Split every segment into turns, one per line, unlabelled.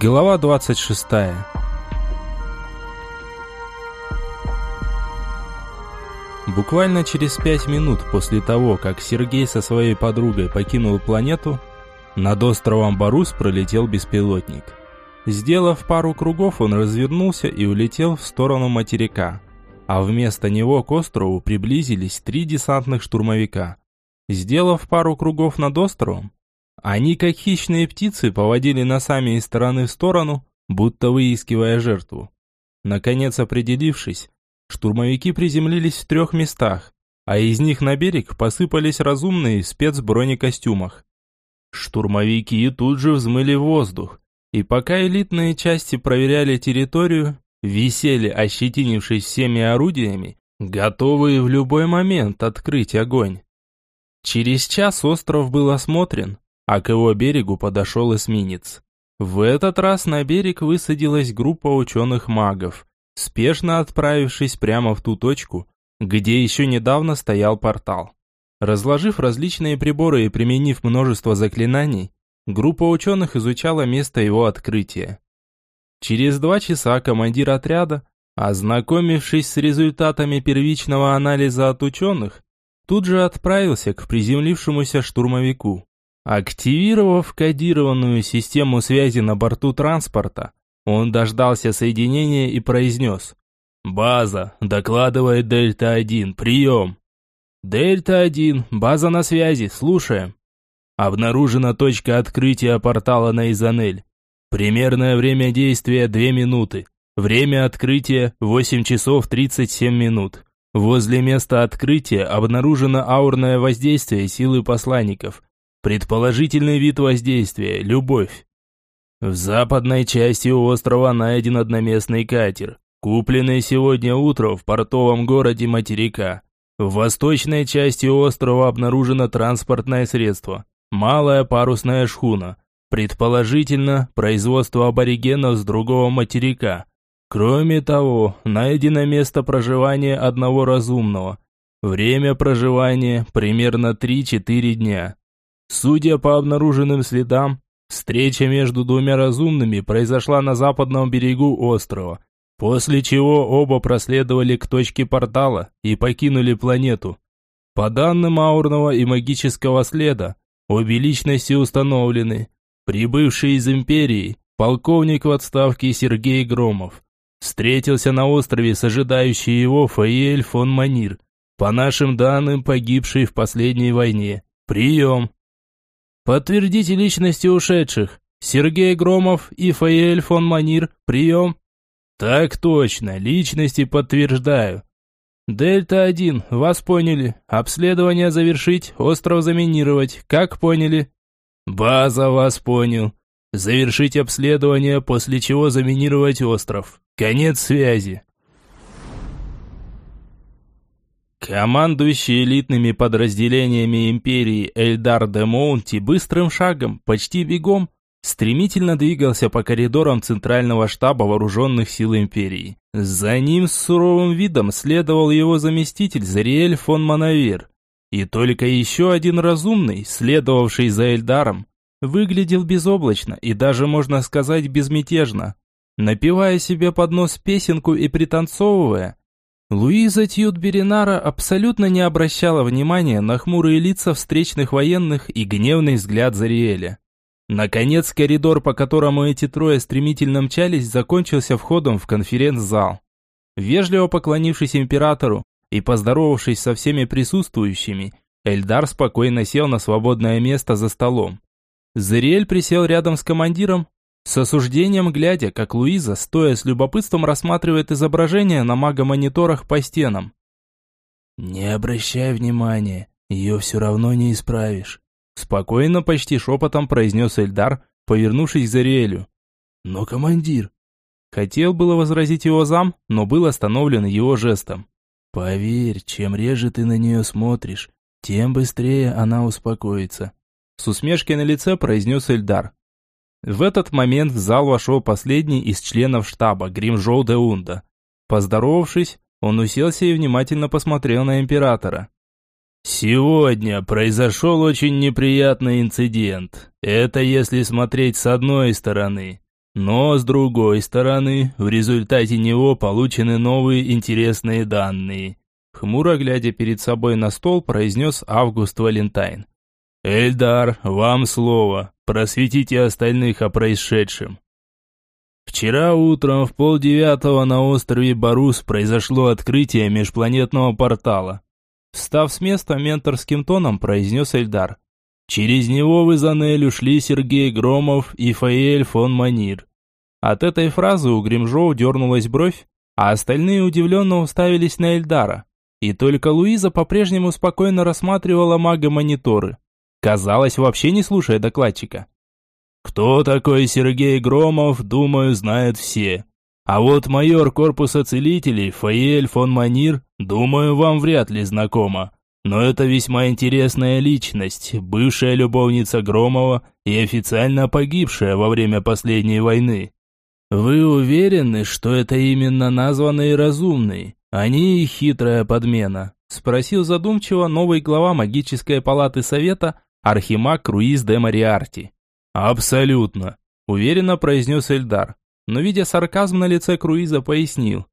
Глава 26. Буквально через пять минут после того, как Сергей со своей подругой покинул планету, над островом Барус пролетел беспилотник. Сделав пару кругов, он развернулся и улетел в сторону материка. А вместо него к острову приблизились три десантных штурмовика. Сделав пару кругов над островом, они, как хищные птицы, поводили носами из стороны в сторону, будто выискивая жертву. Наконец определившись, штурмовики приземлились в трех местах, а из них на берег посыпались разумные в спецбронекостюмах. Штурмовики тут же взмыли воздух, и пока элитные части проверяли территорию, висели, ощетинившись всеми орудиями, готовые в любой момент открыть огонь. Через час остров был осмотрен, а к его берегу подошел эсминец. В этот раз на берег высадилась группа ученых-магов, спешно отправившись прямо в ту точку, где еще недавно стоял портал. Разложив различные приборы и применив множество заклинаний, группа ученых изучала место его открытия. Через два часа командир отряда, ознакомившись с результатами первичного анализа от ученых, тут же отправился к приземлившемуся штурмовику. Активировав кодированную систему связи на борту транспорта, он дождался соединения и произнес «База, докладывает Дельта-1, прием!» «Дельта-1, база на связи, слушаем!» Обнаружена точка открытия портала на Изанель. Примерное время действия 2 минуты. Время открытия 8 часов 37 минут. Возле места открытия обнаружено аурное воздействие силы посланников – Предположительный вид воздействия – любовь. В западной части острова найден одноместный катер, купленный сегодня утром в портовом городе материка. В восточной части острова обнаружено транспортное средство – малая парусная шхуна, предположительно производство аборигенов с другого материка. Кроме того, найдено место проживания одного разумного. Время проживания примерно 3-4 дня. Судя по обнаруженным следам, встреча между двумя разумными произошла на западном берегу острова, после чего оба проследовали к точке портала и покинули планету. По данным аурного и магического следа, обе личности установлены. Прибывший из Империи, полковник в отставке Сергей Громов, встретился на острове с ожидающей его Фаиэль фон Манир, по нашим данным погибший в последней войне. Прием! Подтвердите личности ушедших. Сергей Громов и Фаэль фон Манир. Прием. Так точно, личности подтверждаю. Дельта-1, вас поняли. Обследование завершить, остров заминировать. Как поняли? База вас понял. Завершить обследование, после чего заминировать остров. Конец связи. Командующий элитными подразделениями империи Эльдар де Моунти быстрым шагом, почти бегом, стремительно двигался по коридорам Центрального штаба вооруженных сил империи. За ним с суровым видом следовал его заместитель Зариэль фон Манавир. И только еще один разумный, следовавший за Эльдаром, выглядел безоблачно и даже, можно сказать, безмятежно. Напевая себе под нос песенку и пританцовывая – Луиза Тьют-Беринара абсолютно не обращала внимания на хмурые лица встречных военных и гневный взгляд Зариэля. Наконец, коридор, по которому эти трое стремительно мчались, закончился входом в конференц-зал. Вежливо поклонившись императору и поздоровавшись со всеми присутствующими, Эльдар спокойно сел на свободное место за столом. Зариэль присел рядом с командиром с осуждением глядя, как Луиза, стоя с любопытством, рассматривает изображение на магомониторах по стенам. «Не обращай внимания, ее все равно не исправишь», спокойно, почти шепотом произнес Эльдар, повернувшись к Зариэлю. «Но командир...» Хотел было возразить его зам, но был остановлен его жестом. «Поверь, чем реже ты на нее смотришь, тем быстрее она успокоится», с усмешкой на лице произнес Эльдар. В этот момент в зал вошел последний из членов штаба, Гримжоу де Унда. Поздоровавшись, он уселся и внимательно посмотрел на императора. «Сегодня произошел очень неприятный инцидент. Это если смотреть с одной стороны. Но, с другой стороны, в результате него получены новые интересные данные. Хмуро глядя перед собой на стол, произнес Август Валентайн. «Эльдар, вам слово. Просветите остальных о происшедшем». Вчера утром в полдевятого на острове Барус произошло открытие межпланетного портала. Встав с места, менторским тоном произнес Эльдар. Через него в Изанель ушли Сергей Громов и Фаэль фон Манир. От этой фразы у Гримжоу дернулась бровь, а остальные удивленно уставились на Эльдара. И только Луиза по-прежнему спокойно рассматривала мага-мониторы. Казалось, вообще не слушая докладчика. Кто такой Сергей Громов, думаю, знают все. А вот майор корпуса целителей Фаэль фон Манир, думаю, вам вряд ли знакома. Но это весьма интересная личность, бывшая любовница Громова и официально погибшая во время последней войны. Вы уверены, что это именно названный разумный, а не хитрая подмена? Спросил задумчиво новый глава магической палаты совета Архимаг Круиз де Мариарти. «Абсолютно», – уверенно произнес Эльдар, но, видя сарказм на лице Круиза, пояснил.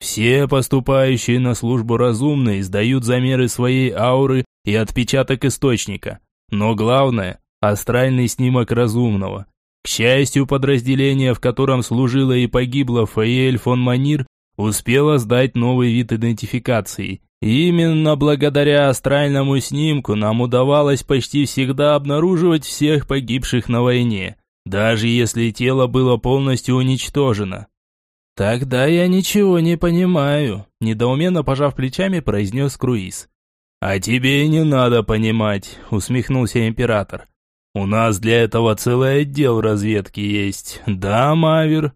«Все поступающие на службу разумные сдают замеры своей ауры и отпечаток источника. Но главное – астральный снимок разумного. К счастью, подразделение, в котором служила и погибла Фаэль фон Манир, успело сдать новый вид идентификации. Именно благодаря астральному снимку нам удавалось почти всегда обнаруживать всех погибших на войне, даже если тело было полностью уничтожено. «Тогда я ничего не понимаю», – недоуменно пожав плечами, произнес Круиз. «А тебе не надо понимать», – усмехнулся император. «У нас для этого целый отдел разведки есть, да, Мавер?»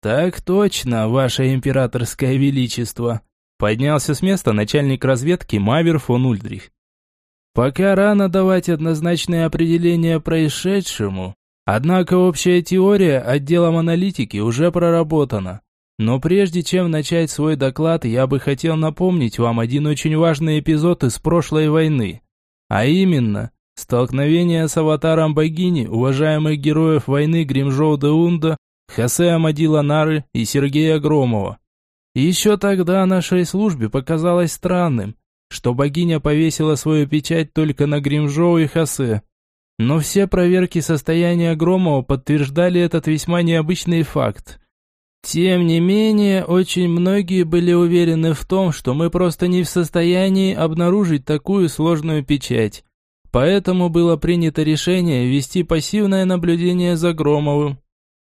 «Так точно, ваше императорское величество», Поднялся с места начальник разведки Мавер фон Ульдрих. Пока рано давать однозначное определение происшедшему, однако общая теория отделом аналитики уже проработана. Но прежде чем начать свой доклад, я бы хотел напомнить вам один очень важный эпизод из прошлой войны. А именно, столкновение с аватаром богини уважаемых героев войны Гримжоу де Унда, Хосе Амадила Нары и Сергея Громова. Еще тогда нашей службе показалось странным, что богиня повесила свою печать только на Гримжоу и Хосе. Но все проверки состояния Громова подтверждали этот весьма необычный факт. Тем не менее, очень многие были уверены в том, что мы просто не в состоянии обнаружить такую сложную печать. Поэтому было принято решение вести пассивное наблюдение за Громовым.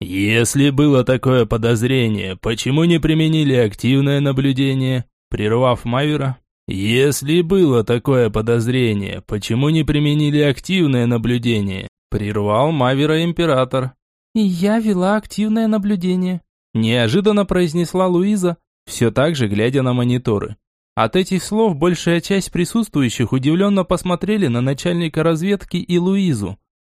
«Если было такое подозрение, почему не применили активное наблюдение?» Прервав Мавера. «Если было такое подозрение, почему не применили активное наблюдение?» Прервал Мавера император.
«И я вела активное наблюдение»,
неожиданно произнесла Луиза, все так же глядя на мониторы. От этих слов большая часть присутствующих удивленно посмотрели на начальника разведки и Луизу.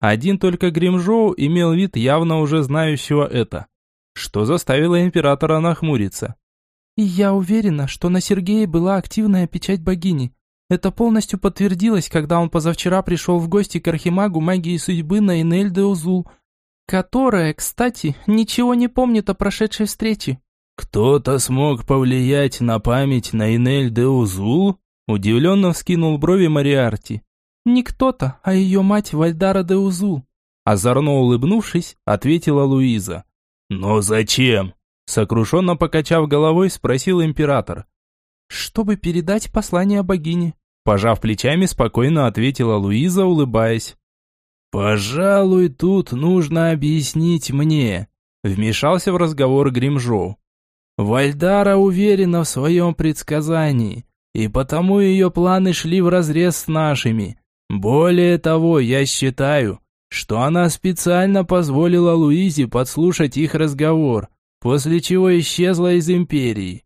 Один только Гримжоу имел вид явно уже знающего это, что заставило императора нахмуриться.
«И я уверена, что на Сергее была активная печать богини. Это полностью подтвердилось, когда он позавчера пришел в гости к архимагу магии судьбы на Инель де Узул, которая, кстати, ничего не помнит о прошедшей встрече».
«Кто-то смог повлиять на память на Инель де Узул?» Удивленно вскинул брови Мариарти.
«Не кто-то, а ее мать Вальдара де Узу»,
озорно улыбнувшись, ответила Луиза. «Но зачем?» Сокрушенно покачав головой, спросил император.
«Чтобы передать послание богине»,
пожав плечами, спокойно ответила Луиза, улыбаясь. «Пожалуй, тут нужно объяснить мне», вмешался в разговор Гримжоу. Вальдара уверена в своем предсказании, и потому ее планы шли вразрез с нашими. Более того, я считаю, что она специально позволила Луизе подслушать их разговор, после чего исчезла из империи.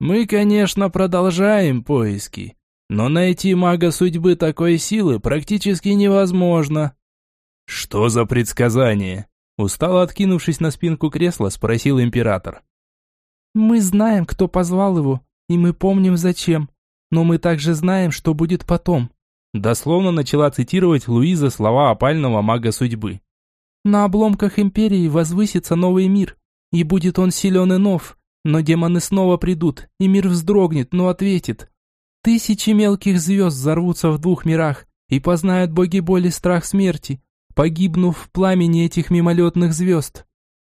Мы, конечно, продолжаем поиски, но найти мага судьбы такой силы практически невозможно. Что за предсказание? Устало откинувшись на спинку кресла, спросил император.
Мы знаем, кто позвал его, и мы помним зачем, но мы также знаем, что будет потом.
Дословно начала цитировать Луиза слова опального мага судьбы.
На обломках Империи возвысится новый мир, и будет он силен и нов, но демоны снова придут, и мир вздрогнет, но ответит. Тысячи мелких звезд взорвутся в двух мирах, и познают боги боли страх смерти, погибнув в пламени этих мимолетных звезд.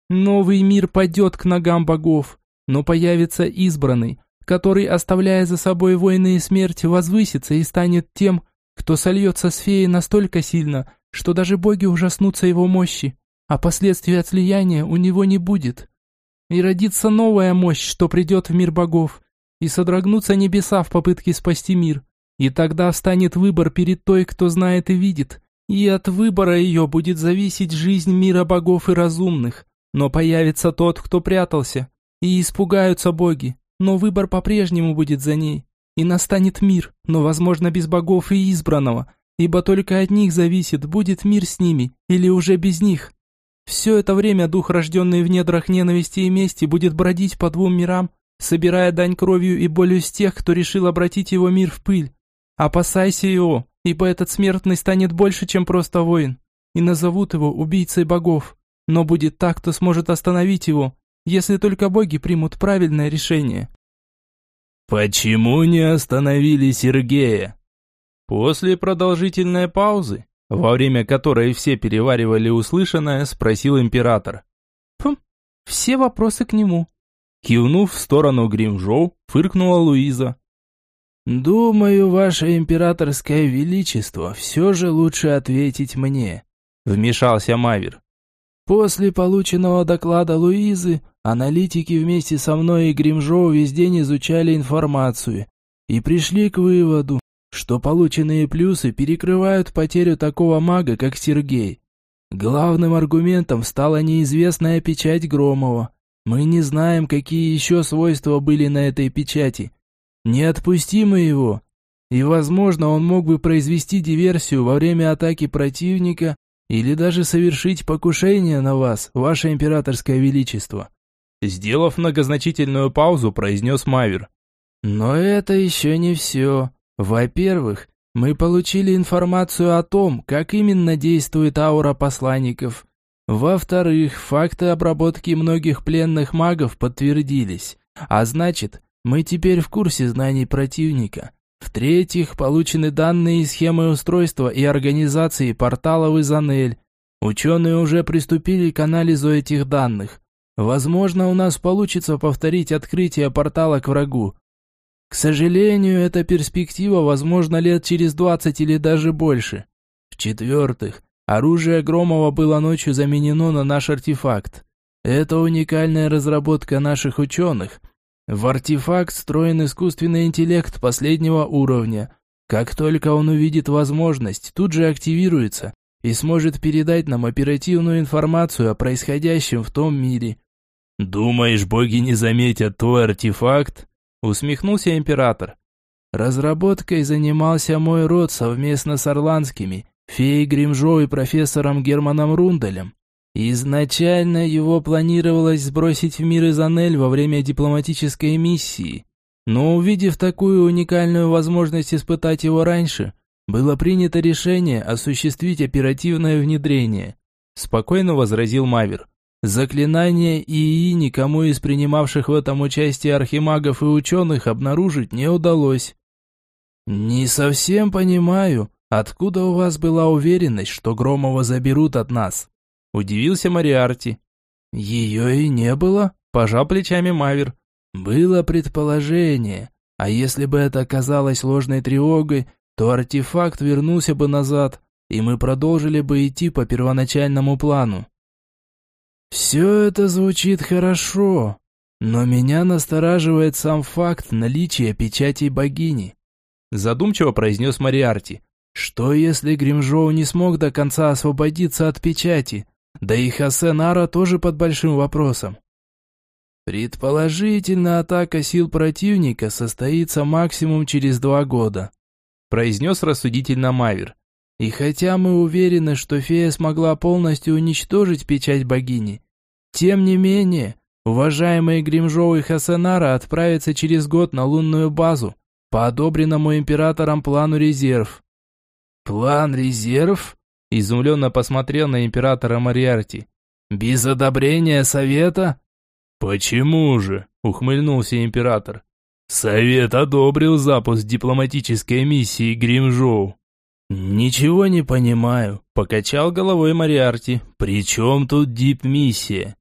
Новый мир падет к ногам богов, но появится избранный, который, оставляя за собой войны и смерть, возвысится и станет тем, кто сольется с феей настолько сильно, что даже боги ужаснутся его мощи, а последствий от слияния у него не будет. И родится новая мощь, что придет в мир богов, и содрогнутся небеса в попытке спасти мир. И тогда встанет выбор перед той, кто знает и видит, и от выбора ее будет зависеть жизнь мира богов и разумных. Но появится тот, кто прятался, и испугаются боги, но выбор по-прежнему будет за ней. И настанет мир, но, возможно, без богов и избранного, ибо только от них зависит, будет мир с ними или уже без них. Все это время дух, рожденный в недрах ненависти и мести, будет бродить по двум мирам, собирая дань кровью и болью с тех, кто решил обратить его мир в пыль. Опасайся его, ибо этот смертный станет больше, чем просто воин, и назовут его убийцей богов. Но будет так, кто сможет остановить его, если только боги примут правильное решение.
«Почему не остановили Сергея?» После продолжительной паузы, во время которой все переваривали услышанное, спросил император.
«Хм, все вопросы к нему».
Кивнув в сторону Гримжоу, фыркнула Луиза.
«Думаю, ваше императорское величество, все же лучше ответить мне», — вмешался Мавер. «После полученного доклада Луизы, аналитики вместе со мной и Гримжоу весь день изучали информацию и пришли к выводу, что полученные плюсы перекрывают потерю такого мага, как Сергей. Главным аргументом стала неизвестная печать Громова. Мы не знаем, какие еще свойства были на этой печати. Не отпустим мы его, и, возможно, он мог бы произвести диверсию во время атаки противника или даже совершить покушение на вас, ваше императорское величество».
Сделав многозначительную паузу, произнес Мавер.
«Но это еще не все. Во-первых, мы получили информацию о том, как именно действует аура посланников. Во-вторых, факты обработки многих пленных магов подтвердились. А значит, мы теперь в курсе знаний противника. В-третьих, получены данные и схемы устройства и организации порталов из Анель. Ученые уже приступили к анализу этих данных. Возможно, у нас получится повторить открытие портала к врагу. К сожалению, эта перспектива возможна лет через 20 или даже больше. В-четвертых, оружие Громова было ночью заменено на наш артефакт. Это уникальная разработка наших ученых. В артефакт встроен искусственный интеллект последнего уровня. Как только он увидит возможность, тут же активируется и сможет передать нам оперативную информацию о происходящем в том мире.
«Думаешь, боги не заметят твой артефакт?» Усмехнулся император.
Разработкой занимался мой род совместно с орландскими, феей Гримжо и профессором Германом Рунделем. Изначально его планировалось сбросить в мир из Анель во время дипломатической миссии. Но увидев такую уникальную возможность испытать его раньше, было принято решение осуществить оперативное внедрение. Спокойно возразил Мавер. Заклинание ИИ никому из принимавших в этом участие архимагов и ученых обнаружить не удалось. «Не совсем понимаю, откуда у вас была уверенность, что Громова заберут от нас?» Удивился Мариарти. «Ее и не было», – пожал плечами Мавер. «Было предположение, а если бы это оказалось ложной тревогой, то артефакт вернулся бы назад, и мы продолжили бы идти по первоначальному плану. Все это звучит хорошо, но меня настораживает сам факт наличия печати богини. Задумчиво произнес Мариарти. Что если Гримжоу не смог до конца освободиться от печати? Да и Хасенара тоже под большим вопросом. Предположительно, атака сил противника состоится максимум через два года, произнес рассудительно Мавер. И хотя мы уверены, что фея смогла полностью уничтожить печать богини, тем не менее, уважаемые Гримжоу и Хасанара отправятся через год на лунную базу по одобренному императором плану резерв. «План резерв?»
– изумленно посмотрел на императора Мариарти.
«Без одобрения совета?»
«Почему же?» – ухмыльнулся император. «Совет одобрил запуск дипломатической миссии Гримжоу».
«Ничего не понимаю», – покачал головой Мариарти. «При чем тут дип-миссия?»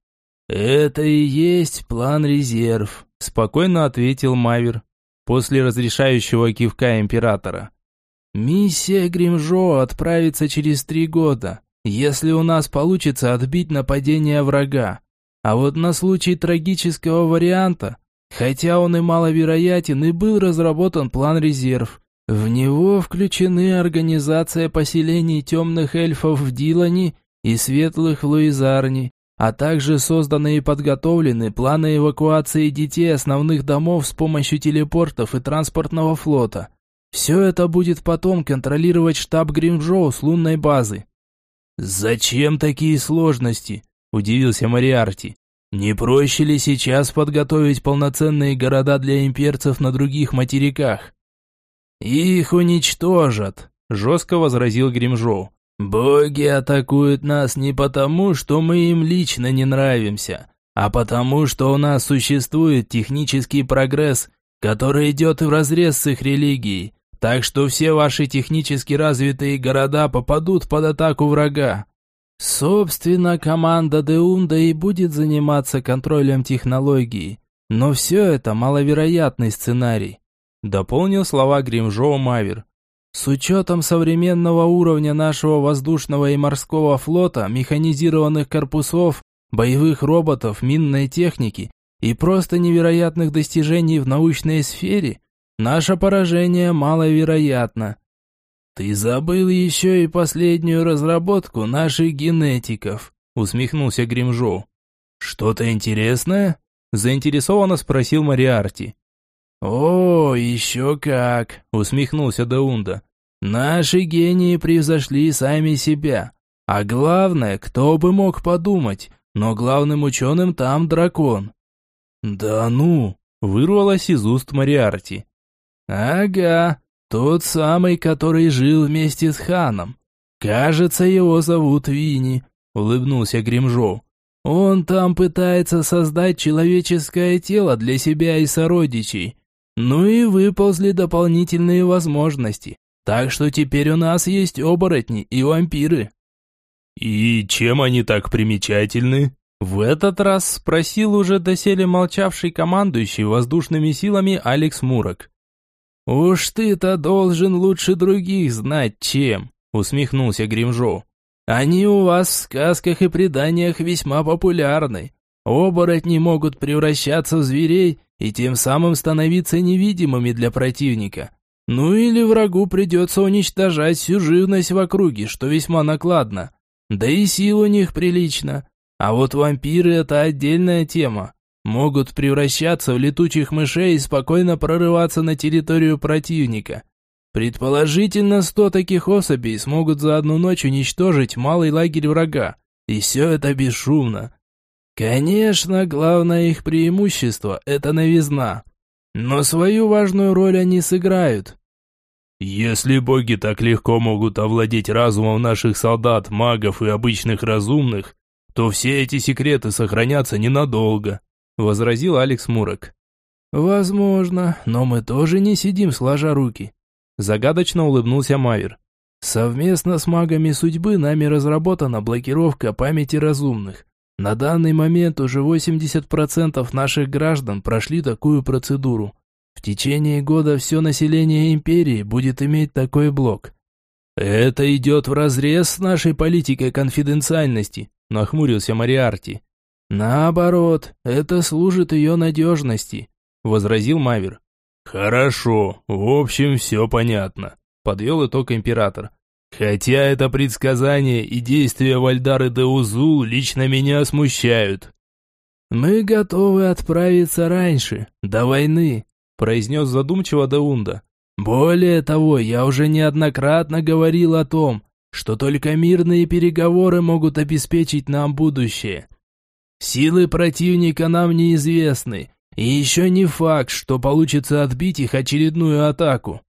«Это и есть план резерв», – спокойно ответил Мавер после разрешающего кивка императора. «Миссия Гримжо отправится через три года, если у нас получится отбить нападение врага. А вот на случай трагического варианта, хотя он и маловероятен, и был разработан план резерв. В него включены организация поселений темных эльфов в Дилане и светлых в Луизарне, а также созданы и подготовлены планы эвакуации детей основных домов с помощью телепортов и транспортного флота. Все это будет потом контролировать штаб Гримжоу с лунной базы. «Зачем такие сложности?» – удивился Мариарти. «Не проще ли сейчас подготовить полноценные города для имперцев на других материках?» «Их уничтожат», – жестко возразил Гримжоу. Боги атакуют нас не потому, что мы им лично не нравимся, а потому, что у нас существует технический прогресс, который идет вразрез с их религией, так что все ваши технически развитые города попадут под атаку врага. Собственно, команда Деунда и будет заниматься контролем технологий, но все это маловероятный сценарий. Дополнил слова Гримжоу Мавер. С учетом современного уровня нашего воздушного и морского флота, механизированных корпусов, боевых роботов, минной техники и просто невероятных достижений в научной сфере, наше поражение маловероятно. Ты забыл еще и последнюю разработку наших генетиков, усмехнулся Гримжоу. Что-то интересное? заинтересованно спросил Мариарти. «О, еще как!» – усмехнулся Даунда. «Наши гении превзошли сами себя. А главное, кто бы мог подумать, но главным ученым там дракон». «Да ну!» – вырвалось из уст Мариарти. «Ага, тот самый, который жил вместе с ханом. Кажется, его зовут Вини», – улыбнулся Гримжоу. «Он там пытается создать человеческое тело для себя и сородичей». Ну и выползли дополнительные возможности. Так что теперь у нас есть оборотни и вампиры.
И чем они так примечательны?
В этот раз спросил уже доселе молчавший командующий воздушными силами Алекс Мурок.
«Уж ты-то должен лучше других знать, чем», — усмехнулся Гримжоу. «Они у вас в сказках и преданиях весьма популярны. Оборотни могут превращаться в зверей и тем самым становиться невидимыми для противника. Ну или врагу придется уничтожать всю живность в округе, что весьма накладно. Да и сил у них прилично. А вот вампиры – это отдельная тема. Могут превращаться в летучих мышей и спокойно прорываться на территорию противника. Предположительно, сто таких особей смогут за одну ночь уничтожить малый лагерь врага. И все это бесшумно. Конечно, главное их преимущество – это новизна. Но свою важную роль они сыграют.
Если боги так легко могут овладеть разумом наших солдат, магов и обычных разумных, то все эти секреты сохранятся ненадолго, возразил Алекс Мурок.
Возможно, но мы тоже не сидим сложа руки. Загадочно улыбнулся Мавер. Совместно с магами судьбы нами разработана блокировка памяти разумных. На данный момент уже 80% наших граждан прошли такую процедуру. В течение года все население империи будет иметь такой блок.
«Это идет вразрез с нашей политикой конфиденциальности», – нахмурился Мариарти.
«Наоборот, это служит ее надежности», – возразил Мавер.
«Хорошо, в общем, все понятно», – подвел итог император. Хотя это предсказание и действия Вальдары де Узул лично меня смущают.
«Мы готовы отправиться раньше, до войны», – произнес задумчиво Даунда. «Более того, я уже неоднократно говорил о том, что только мирные переговоры могут обеспечить нам будущее. Силы противника нам неизвестны, и еще не факт, что получится отбить их очередную атаку.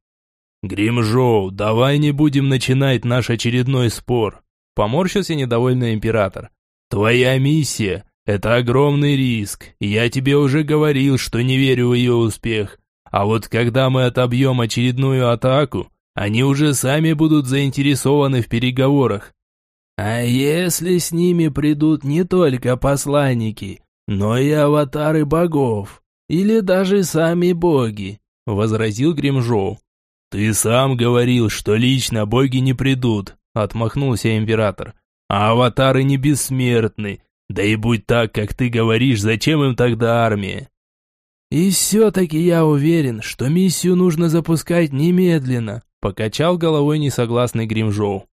«Гримжоу, давай не будем начинать наш очередной спор», Поморщился недовольный император. Твоя миссия – это огромный риск. Я тебе уже говорил, что не верю в ее успех. А вот когда мы отобьем очередную атаку, они уже сами будут заинтересованы в переговорах.
А если с ними придут не только посланники, но и аватары богов, или даже сами боги, возразил Гримжоу.
Ты сам говорил, что лично боги не придут, отмахнулся император. А аватары не бессмертны. Да и будь так, как ты говоришь, зачем им тогда армия?
И все-таки я уверен, что миссию нужно запускать немедленно,
покачал головой несогласный Гримжоу.